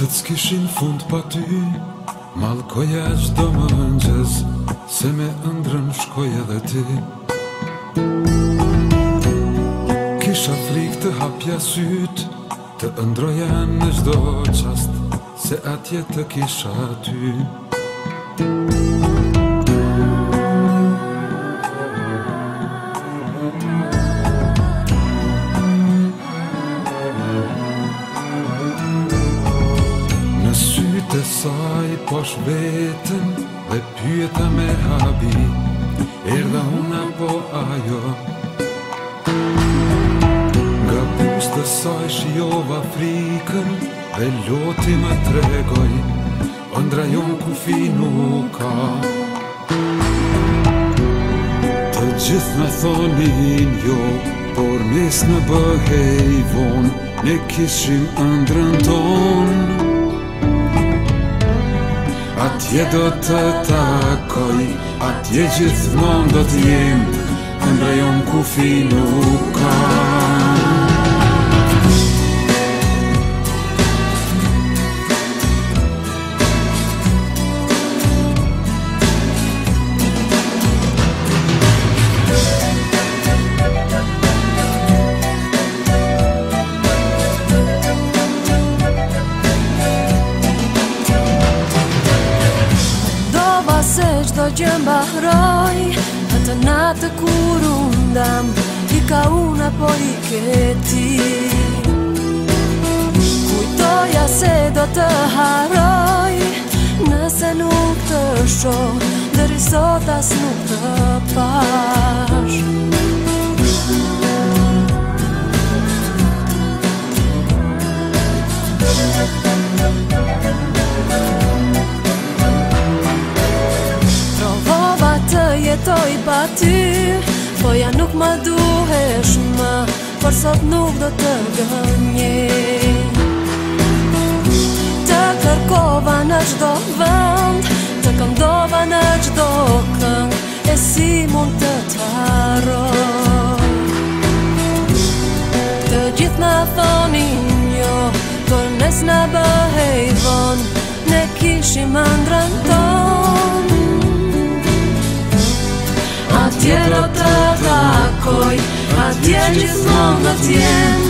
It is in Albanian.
të të fund pa ty Malkoja është do më hëngjes Se me ëndrëm shkoj edhe ti Kisha frik të hapja syt Të ëndroja në gjdo qast Se atje të kisha ty të saj posh vetën dhe pyeta me habi Erdha unë apo ajo Nga pustë saj shiova frikën dhe loti më tregoj Andra jonë ku fi nuk ka Të gjithë me thonin jo Por mes në bëhej vonë Ne kishim andrën tonë Atje do te takoj, atje dziec w mądot jem, embryonku finu kaj. këto gjëmba hroj Atë natë kur undam I ka una po i këti Kujtoja se do të haroj Nëse nuk të shoh Dëri sot as nuk të pash jetoj pa ty Po ja nuk ma duhesh ma Por sot nuk do të gënje Të kërkova në gjdo vënd Të këndova në gjdo këng E si mund të taro Të gjithë ma thoni njo Kër nes në bëhej vënd Ne kishim andrën tonë Atje do të takoj Atje gjithmonë do